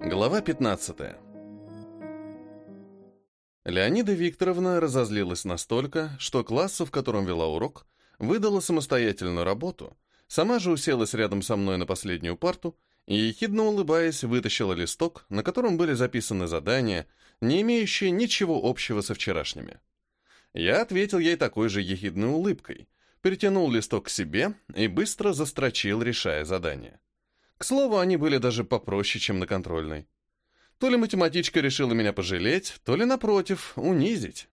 Глава 15. Леонида Викторовна разозлилась настолько, что классу, в котором вела урок, выдала самостоятельную работу, сама же уселась рядом со мной на последнюю парту и, ехидно улыбаясь, вытащила листок, на котором были записаны задания, не имеющие ничего общего со вчерашними. Я ответил ей такой же ехидной улыбкой, перетянул листок к себе и быстро застрочил, решая задание. К слову, они были даже попроще, чем на контрольной. То ли математичка решила меня пожалеть, то ли, напротив, унизить.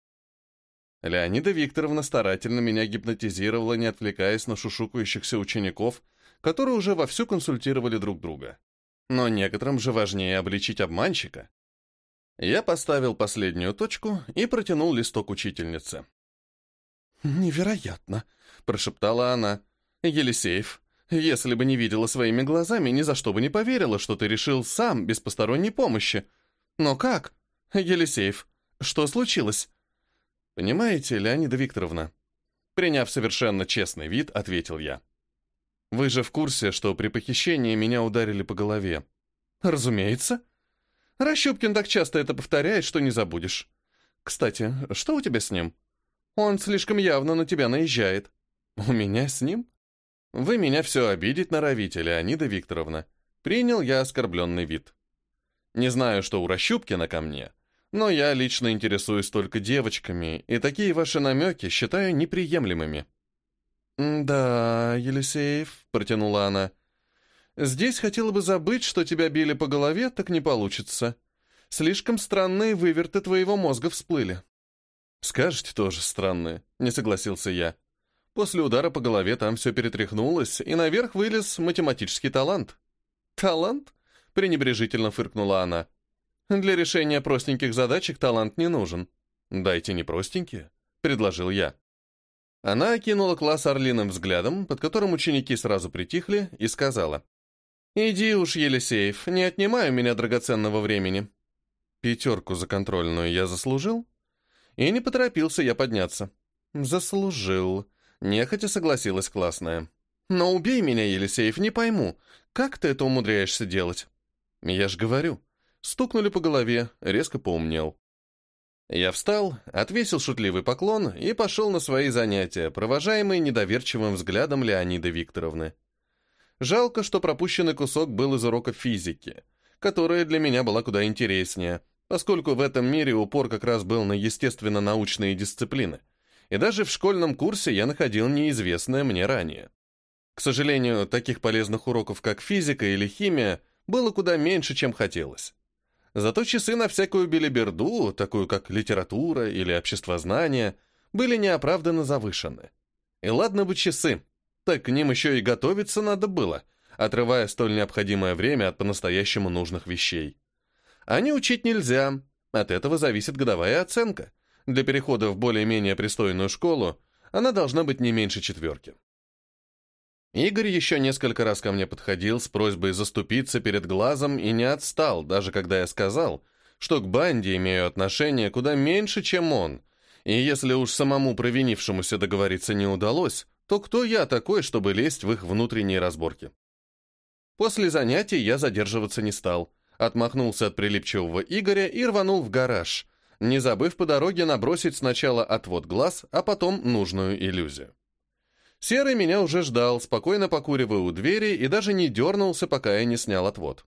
Леонида Викторовна старательно меня гипнотизировала, не отвлекаясь на шушукающихся учеников, которые уже вовсю консультировали друг друга. Но некоторым же важнее обличить обманщика. Я поставил последнюю точку и протянул листок учительнице. «Невероятно!» — прошептала она. «Елисеев, если бы не видела своими глазами, ни за что бы не поверила, что ты решил сам, без посторонней помощи. Но как? Елисеев, что случилось? Понимаете, Леонида Викторовна, приняв совершенно честный вид, ответил я. Вы же в курсе, что при похищении меня ударили по голове? Разумеется. Рощупкин так часто это повторяет, что не забудешь. Кстати, что у тебя с ним? Он слишком явно на тебя наезжает. У меня с ним? Вы меня все обидеть норовите, Леонида Викторовна. Принял я оскорбленный вид. Не знаю, что у Рощупкина ко мне, но я лично интересуюсь только девочками, и такие ваши намеки считаю неприемлемыми. «Да, Елисеев», — протянула она, — «здесь хотела бы забыть, что тебя били по голове, так не получится. Слишком странные выверты твоего мозга всплыли». «Скажете тоже странные», — не согласился я. После удара по голове там все перетряхнулось, и наверх вылез математический талант. «Талант?» — пренебрежительно фыркнула она. «Для решения простеньких задачек талант не нужен». «Дайте не простенькие», — предложил я. Она окинула класс орлиным взглядом, под которым ученики сразу притихли, и сказала. «Иди уж, Елисеев, не отнимай у меня драгоценного времени». Пятерку за контрольную я заслужил? И не поторопился я подняться. «Заслужил», Нехотя согласилась классная. «Но убей меня, Елисеев, не пойму. Как ты это умудряешься делать?» «Я ж говорю». Стукнули по голове, резко поумнел. Я встал, отвесил шутливый поклон и пошел на свои занятия, провожаемый недоверчивым взглядом Леониды Викторовны. Жалко, что пропущенный кусок был из урока физики, которая для меня была куда интереснее, поскольку в этом мире упор как раз был на естественно-научные дисциплины — и даже в школьном курсе я находил неизвестное мне ранее. К сожалению, таких полезных уроков, как физика или химия, было куда меньше, чем хотелось. Зато часы на всякую белиберду, такую как литература или обществознание, были неоправданно завышены. И ладно бы часы, так к ним еще и готовиться надо было, отрывая столь необходимое время от по-настоящему нужных вещей. А не учить нельзя, от этого зависит годовая оценка – для перехода в более-менее пристойную школу она должна быть не меньше четверки. Игорь еще несколько раз ко мне подходил с просьбой заступиться перед глазом и не отстал, даже когда я сказал, что к банде имею отношение куда меньше, чем он, и если уж самому провинившемуся договориться не удалось, то кто я такой, чтобы лезть в их внутренние разборки? После занятий я задерживаться не стал, отмахнулся от прилипчивого Игоря и рванул в гараж, не забыв по дороге набросить сначала отвод глаз, а потом нужную иллюзию. Серый меня уже ждал, спокойно покуривая у двери, и даже не дернулся, пока я не снял отвод.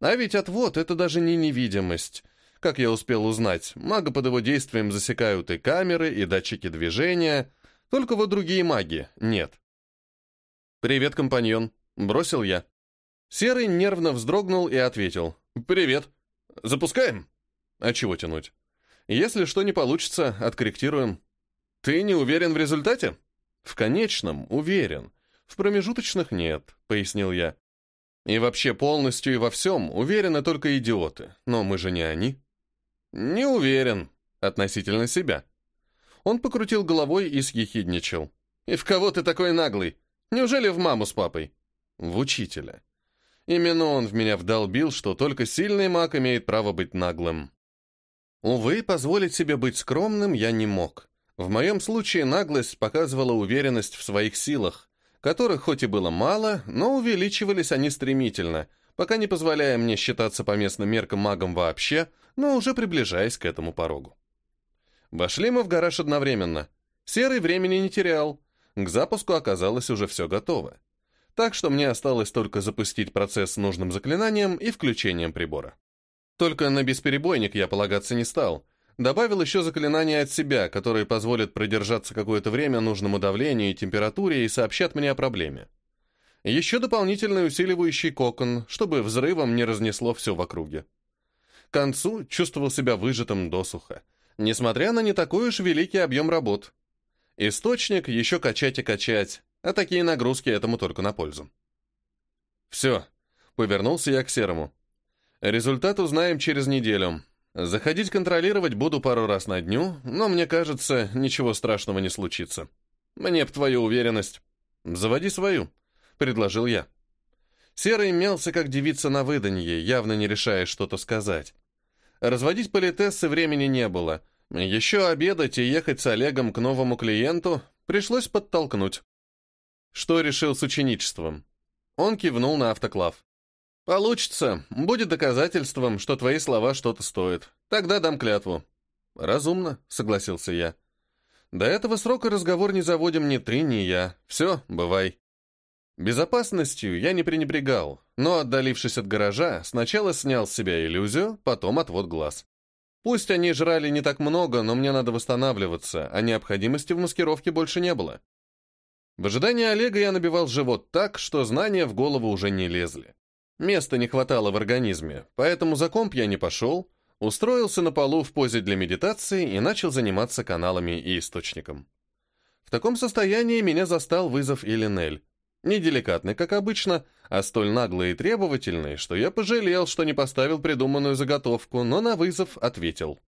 А ведь отвод — это даже не невидимость. Как я успел узнать, мага под его действием засекают и камеры, и датчики движения, только вот другие маги нет. «Привет, компаньон», — бросил я. Серый нервно вздрогнул и ответил. «Привет. Запускаем?» «А чего тянуть?» Если что не получится, откорректируем. Ты не уверен в результате? В конечном уверен. В промежуточных нет, пояснил я. И вообще полностью и во всем уверены только идиоты. Но мы же не они. Не уверен. Относительно себя. Он покрутил головой и съехидничал. «И в кого ты такой наглый? Неужели в маму с папой?» «В учителя». Именно он в меня вдолбил, что только сильный маг имеет право быть наглым. Увы, позволить себе быть скромным я не мог. В моем случае наглость показывала уверенность в своих силах, которых хоть и было мало, но увеличивались они стремительно, пока не позволяя мне считаться по местным меркам магом вообще, но уже приближаясь к этому порогу. Вошли мы в гараж одновременно. Серый времени не терял. К запуску оказалось уже все готово. Так что мне осталось только запустить процесс с нужным заклинанием и включением прибора. Только на бесперебойник я полагаться не стал. Добавил еще заклинание от себя, которые позволят продержаться какое-то время нужному давлению и температуре и сообщат мне о проблеме. Еще дополнительный усиливающий кокон, чтобы взрывом не разнесло все в округе. К концу чувствовал себя выжатым досуха, несмотря на не такой уж великий объем работ. Источник еще качать и качать, а такие нагрузки этому только на пользу. «Все», — повернулся я к Серому. «Результат узнаем через неделю. Заходить контролировать буду пару раз на дню, но мне кажется, ничего страшного не случится. Мне б твою уверенность. Заводи свою», — предложил я. Серый мялся, как девица на выданье, явно не решая что-то сказать. Разводить политессы времени не было. Еще обедать и ехать с Олегом к новому клиенту пришлось подтолкнуть. Что решил с ученичеством? Он кивнул на автоклав. Получится. Будет доказательством, что твои слова что-то стоят. Тогда дам клятву. Разумно, согласился я. До этого срока разговор не заводим ни ты, ни я. Все, бывай. Безопасностью я не пренебрегал, но, отдалившись от гаража, сначала снял с себя иллюзию, потом отвод глаз. Пусть они жрали не так много, но мне надо восстанавливаться, а необходимости в маскировке больше не было. В ожидании Олега я набивал живот так, что знания в голову уже не лезли. Места не хватало в организме, поэтому за комп я не пошел, устроился на полу в позе для медитации и начал заниматься каналами и источником. В таком состоянии меня застал вызов Илинель. Неделикатный, как обычно, а столь наглый и требовательный, что я пожалел, что не поставил придуманную заготовку, но на вызов ответил.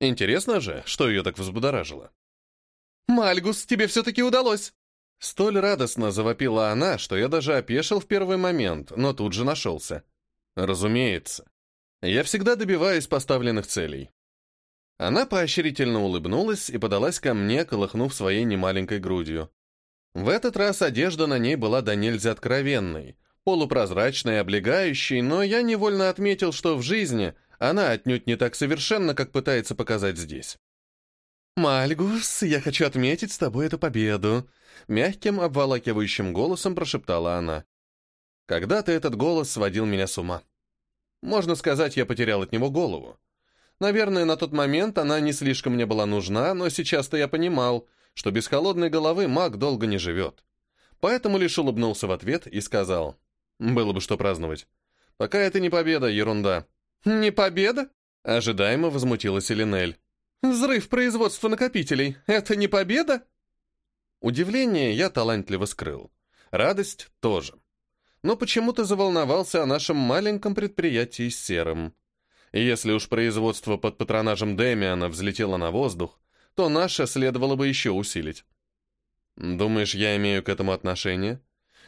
Интересно же, что ее так взбудоражило. «Мальгус, тебе все-таки удалось!» Столь радостно завопила она, что я даже опешил в первый момент, но тут же нашелся. Разумеется. Я всегда добиваюсь поставленных целей. Она поощрительно улыбнулась и подалась ко мне, колыхнув своей немаленькой грудью. В этот раз одежда на ней была до нельзя откровенной, полупрозрачной облегающей, но я невольно отметил, что в жизни она отнюдь не так совершенна, как пытается показать здесь. «Мальгус, я хочу отметить с тобой эту победу», — мягким, обволакивающим голосом прошептала она. Когда-то этот голос сводил меня с ума. Можно сказать, я потерял от него голову. Наверное, на тот момент она не слишком мне была нужна, но сейчас-то я понимал, что без холодной головы маг долго не живет. Поэтому лишь улыбнулся в ответ и сказал, «Было бы что праздновать. Пока это не победа, ерунда». «Не победа?» — ожидаемо возмутилась Элинель. Взрыв производства накопителей — это не победа? Удивление я талантливо скрыл. Радость тоже. Но почему-то заволновался о нашем маленьком предприятии с серым. И если уж производство под патронажем Демиана взлетело на воздух, то наше следовало бы еще усилить. Думаешь, я имею к этому отношение?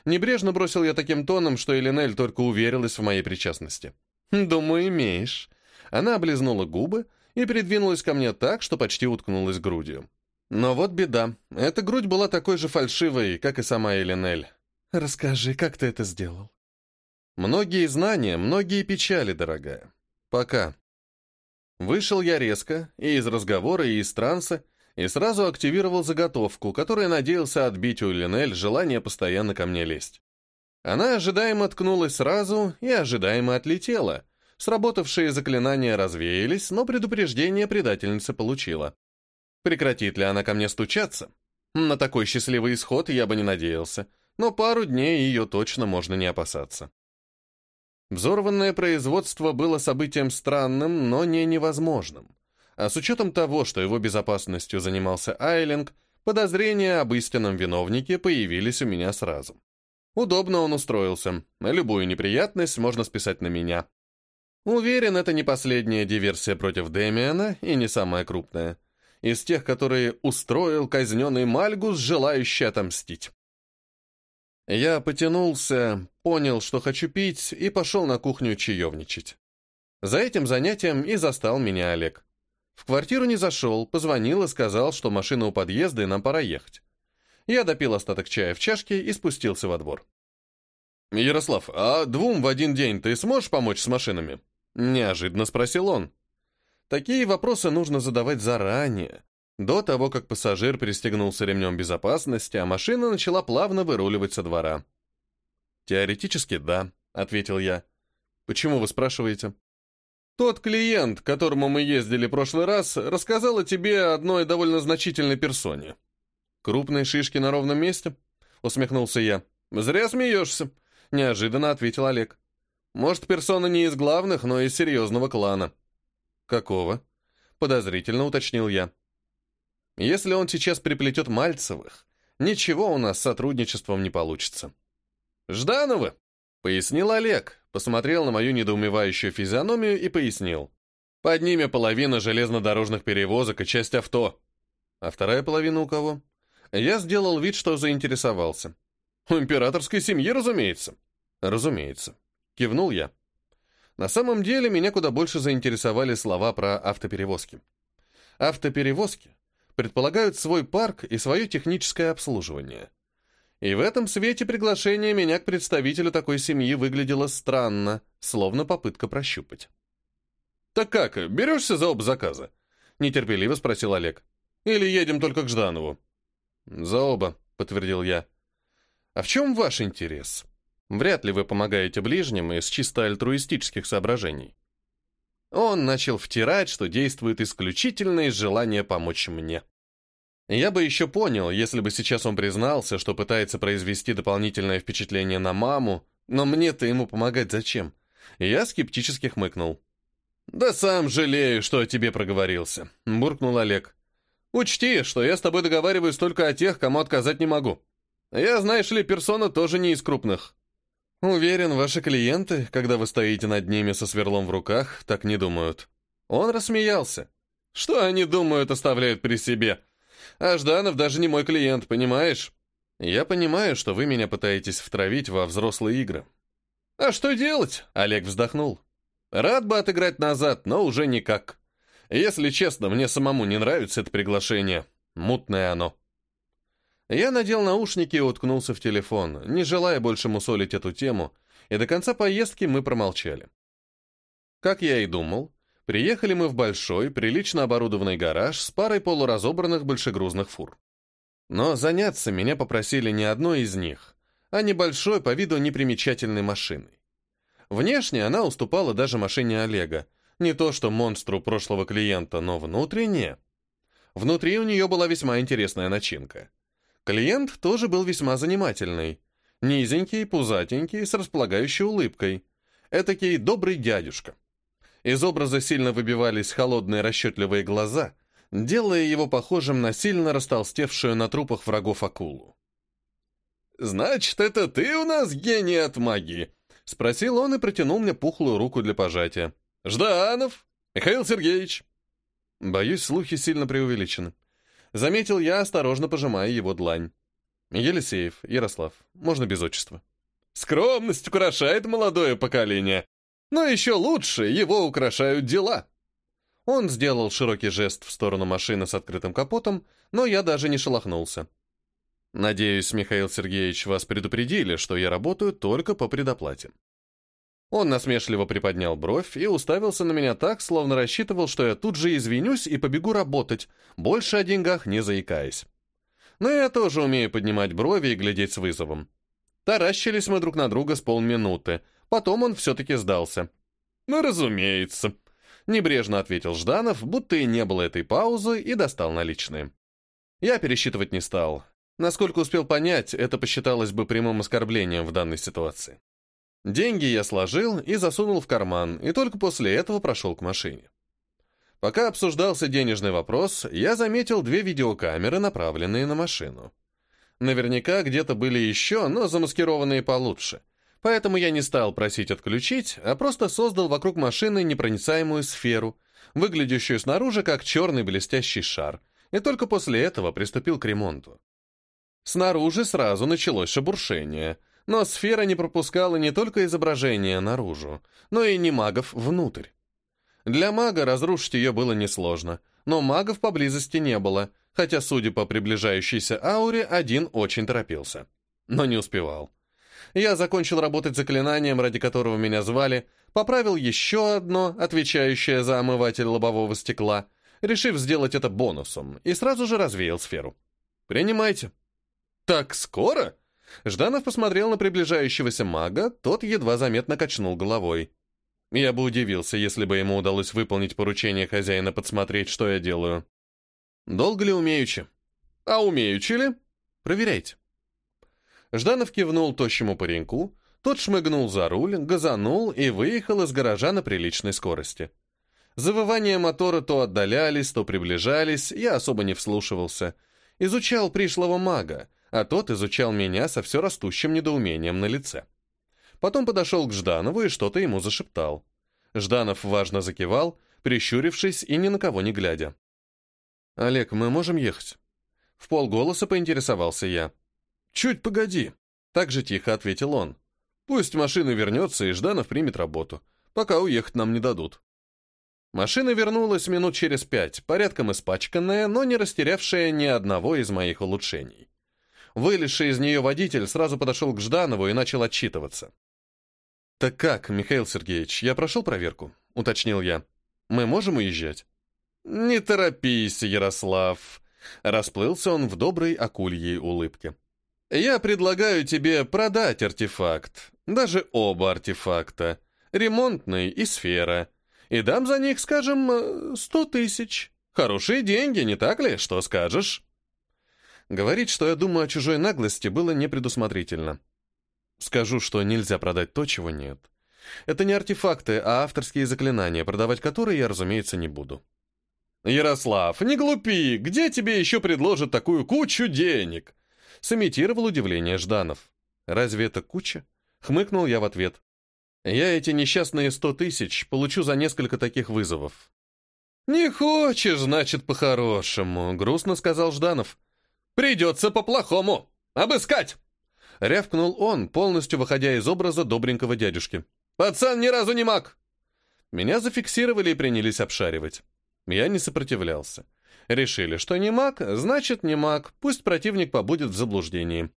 Небрежно бросил я таким тоном, что Элинель только уверилась в моей причастности. Думаю, имеешь. Она облизнула губы, и придвинулась ко мне так, что почти уткнулась грудью. Но вот беда. Эта грудь была такой же фальшивой, как и сама Эленель. «Расскажи, как ты это сделал?» «Многие знания, многие печали, дорогая. Пока». Вышел я резко, и из разговора, и из транса, и сразу активировал заготовку, которая надеялся отбить у Эленель желание постоянно ко мне лезть. Она ожидаемо ткнулась сразу и ожидаемо отлетела, Сработавшие заклинания развеялись, но предупреждение предательница получила. Прекратит ли она ко мне стучаться? На такой счастливый исход я бы не надеялся, но пару дней ее точно можно не опасаться. Взорванное производство было событием странным, но не невозможным. А с учетом того, что его безопасностью занимался Айлинг, подозрения об истинном виновнике появились у меня сразу. Удобно он устроился. Любую неприятность можно списать на меня. Уверен, это не последняя диверсия против Дэмиана и не самая крупная. Из тех, которые устроил казненный Мальгус, желающий отомстить. Я потянулся, понял, что хочу пить, и пошел на кухню чаевничать. За этим занятием и застал меня Олег. В квартиру не зашел, позвонил и сказал, что машина у подъезда и нам пора ехать. Я допил остаток чая в чашке и спустился во двор. «Ярослав, а двум в один день ты сможешь помочь с машинами?» Неожиданно спросил он. Такие вопросы нужно задавать заранее, до того, как пассажир пристегнулся ремнем безопасности, а машина начала плавно выруливать со двора. «Теоретически, да», — ответил я. «Почему вы спрашиваете?» «Тот клиент, к которому мы ездили в прошлый раз, рассказал о тебе одной довольно значительной персоне». «Крупные шишки на ровном месте?» — усмехнулся я. «Зря смеешься», — неожиданно ответил Олег. «Может, персона не из главных, но из серьезного клана». «Какого?» — подозрительно уточнил я. Если он сейчас приплетет Мальцевых, ничего у нас с сотрудничеством не получится. «Ждановы!» — пояснил Олег, посмотрел на мою недоумевающую физиономию и пояснил. «Под ними половина железнодорожных перевозок и часть авто. А вторая половина у кого?» Я сделал вид, что заинтересовался. «У императорской семьи, разумеется». «Разумеется», — кивнул я. На самом деле меня куда больше заинтересовали слова про автоперевозки. Автоперевозки предполагают свой парк и свое техническое обслуживание. И в этом свете приглашение меня к представителю такой семьи выглядело странно, словно попытка прощупать. «Так как, берешься за оба заказа?» — нетерпеливо спросил Олег. «Или едем только к Жданову?» «За оба», — подтвердил я. «А в чем ваш интерес? Вряд ли вы помогаете ближним из чисто альтруистических соображений». Он начал втирать, что действует исключительно из желания помочь мне. Я бы еще понял, если бы сейчас он признался, что пытается произвести дополнительное впечатление на маму, но мне-то ему помогать зачем? Я скептически хмыкнул. «Да сам жалею, что о тебе проговорился», — буркнул Олег. «Учти, что я с тобой договариваюсь только о тех, кому отказать не могу. Я, знаешь ли, персона тоже не из крупных». «Уверен, ваши клиенты, когда вы стоите над ними со сверлом в руках, так не думают». Он рассмеялся. «Что они думают, оставляют при себе?» А Жданов даже не мой клиент, понимаешь? Я понимаю, что вы меня пытаетесь втравить во взрослые игры. А что делать? Олег вздохнул. Рад бы отыграть назад, но уже никак. Если честно, мне самому не нравится это приглашение. Мутное оно. Я надел наушники и уткнулся в телефон, не желая больше мусолить эту тему, и до конца поездки мы промолчали. Как я и думал, Приехали мы в большой, прилично оборудованный гараж с парой полуразобранных большегрузных фур. Но заняться меня попросили не одной из них, а небольшой, по виду непримечательной машиной. Внешне она уступала даже машине Олега, не то что монстру прошлого клиента, но внутренне. Внутри у нее была весьма интересная начинка. Клиент тоже был весьма занимательный. Низенький, пузатенький, с располагающей улыбкой. Этакий добрый дядюшка. Из образа сильно выбивались холодные расчетливые глаза, делая его похожим на сильно растолстевшую на трупах врагов акулу. «Значит, это ты у нас гений от магии?» — спросил он и протянул мне пухлую руку для пожатия. «Жданов! Михаил Сергеевич!» Боюсь, слухи сильно преувеличены. Заметил я, осторожно пожимая его длань. Елисеев, Ярослав, можно без отчества. «Скромность украшает молодое поколение», но еще лучше его украшают дела. Он сделал широкий жест в сторону машины с открытым капотом, но я даже не шелохнулся. Надеюсь, Михаил Сергеевич, вас предупредили, что я работаю только по предоплате. Он насмешливо приподнял бровь и уставился на меня так, словно рассчитывал, что я тут же извинюсь и побегу работать, больше о деньгах не заикаясь. Но я тоже умею поднимать брови и глядеть с вызовом. Таращились мы друг на друга с полминуты, Потом он все-таки сдался. «Ну, разумеется», — небрежно ответил Жданов, будто и не было этой паузы, и достал наличные. Я пересчитывать не стал. Насколько успел понять, это посчиталось бы прямым оскорблением в данной ситуации. Деньги я сложил и засунул в карман, и только после этого прошел к машине. Пока обсуждался денежный вопрос, я заметил две видеокамеры, направленные на машину. Наверняка где-то были еще, но замаскированные получше. Поэтому я не стал просить отключить, а просто создал вокруг машины непроницаемую сферу, выглядящую снаружи как черный блестящий шар, и только после этого приступил к ремонту. Снаружи сразу началось шебуршение, но сфера не пропускала не только изображение наружу, но и не магов внутрь. Для мага разрушить ее было несложно, но магов поблизости не было, хотя, судя по приближающейся ауре, один очень торопился. Но не успевал. Я закончил работать заклинанием, ради которого меня звали, поправил еще одно, отвечающее за омыватель лобового стекла, решив сделать это бонусом, и сразу же развеял сферу. «Принимайте». «Так скоро?» Жданов посмотрел на приближающегося мага, тот едва заметно качнул головой. Я бы удивился, если бы ему удалось выполнить поручение хозяина подсмотреть, что я делаю. Долго ли умеючи? А умеючи ли? Проверяйте. Жданов кивнул тощему пареньку, тот шмыгнул за руль, газанул и выехал из гаража на приличной скорости. Завывания мотора то отдалялись, то приближались, я особо не вслушивался. Изучал пришлого мага, а тот изучал меня со все растущим недоумением на лице. Потом подошел к Жданову и что-то ему зашептал. Жданов важно закивал, прищурившись и ни на кого не глядя. «Олег, мы можем ехать?» В полголоса поинтересовался я. «Чуть погоди», — так же тихо ответил он. «Пусть машина вернется, и Жданов примет работу, пока уехать нам не дадут». Машина вернулась минут через пять, порядком испачканная, но не растерявшая ни одного из моих улучшений. Вылезший из нее водитель сразу подошел к Жданову и начал отчитываться. «Так как, Михаил Сергеевич, я прошел проверку?» — уточнил я. «Мы можем уезжать?» «Не торопись, Ярослав!» — расплылся он в доброй акульей улыбке. «Я предлагаю тебе продать артефакт, даже оба артефакта, ремонтный и сфера, и дам за них, скажем, сто тысяч. Хорошие деньги, не так ли? Что скажешь?» Говорить, что я думаю о чужой наглости, было непредусмотрительно. Скажу, что нельзя продать то, чего нет. Это не артефакты, а авторские заклинания, продавать которые я, разумеется, не буду. «Ярослав, не глупи! Где тебе еще предложат такую кучу денег?» Сымитировал удивление Жданов. «Разве это куча?» Хмыкнул я в ответ. «Я эти несчастные сто тысяч получу за несколько таких вызовов». «Не хочешь, значит, по-хорошему», — грустно сказал Жданов. «Придется по-плохому. Обыскать!» Рявкнул он, полностью выходя из образа добренького дядюшки. «Пацан ни разу не маг!» Меня зафиксировали и принялись обшаривать. Я не сопротивлялся. Решили, что не маг, значит не маг, пусть противник побудет в заблуждении.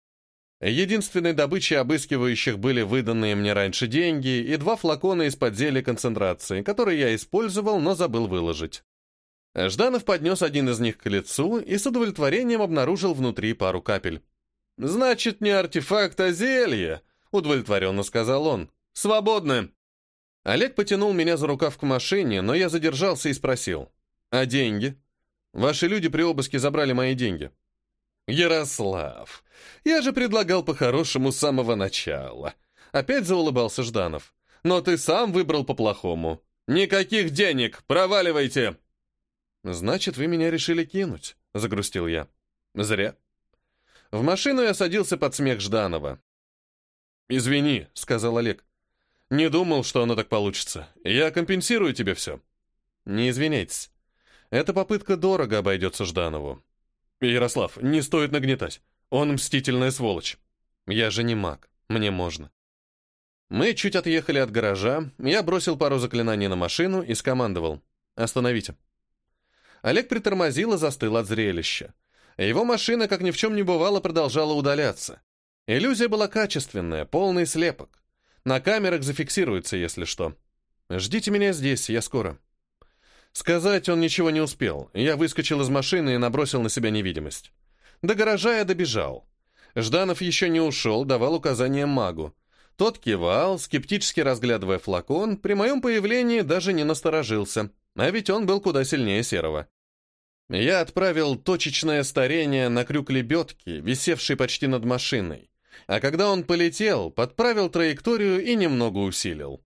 Единственной добычей обыскивающих были выданные мне раньше деньги и два флакона из-под концентрации, которые я использовал, но забыл выложить. Жданов поднес один из них к лицу и с удовлетворением обнаружил внутри пару капель. «Значит, не артефакт, а зелье», — удовлетворенно сказал он. «Свободны». Олег потянул меня за рукав к машине, но я задержался и спросил. «А деньги?» «Ваши люди при обыске забрали мои деньги». «Ярослав, я же предлагал по-хорошему с самого начала». Опять заулыбался Жданов. «Но ты сам выбрал по-плохому. Никаких денег, проваливайте!» «Значит, вы меня решили кинуть», — загрустил я. «Зря. В машину я садился под смех Жданова. «Извини», — сказал Олег. «Не думал, что оно так получится. Я компенсирую тебе все». «Не извиняйтесь. Эта попытка дорого обойдется Жданову». «Ярослав, не стоит нагнетать. Он мстительная сволочь. Я же не маг. Мне можно». Мы чуть отъехали от гаража, я бросил пару заклинаний на машину и скомандовал. «Остановите». Олег притормозил и застыл от зрелища. Его машина, как ни в чем не бывало, продолжала удаляться. Иллюзия была качественная, полный слепок. На камерах зафиксируется, если что. «Ждите меня здесь, я скоро». Сказать он ничего не успел. Я выскочил из машины и набросил на себя невидимость. До гаража я добежал. Жданов еще не ушел, давал указания магу. Тот кивал, скептически разглядывая флакон, при моем появлении даже не насторожился. А ведь он был куда сильнее серого. Я отправил точечное старение на крюк лебедки, висевший почти над машиной. А когда он полетел, подправил траекторию и немного усилил.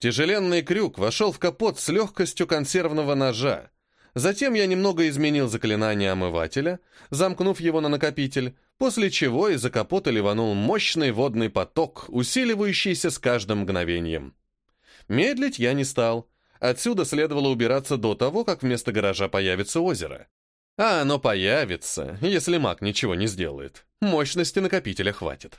Тяжеленный крюк вошел в капот с легкостью консервного ножа. Затем я немного изменил заклинание омывателя, замкнув его на накопитель, после чего из-за капота ливанул мощный водный поток, усиливающийся с каждым мгновением. Медлить я не стал — Отсюда следовало убираться до того, как вместо гаража появится озеро. А оно появится, если маг ничего не сделает. Мощности накопителя хватит.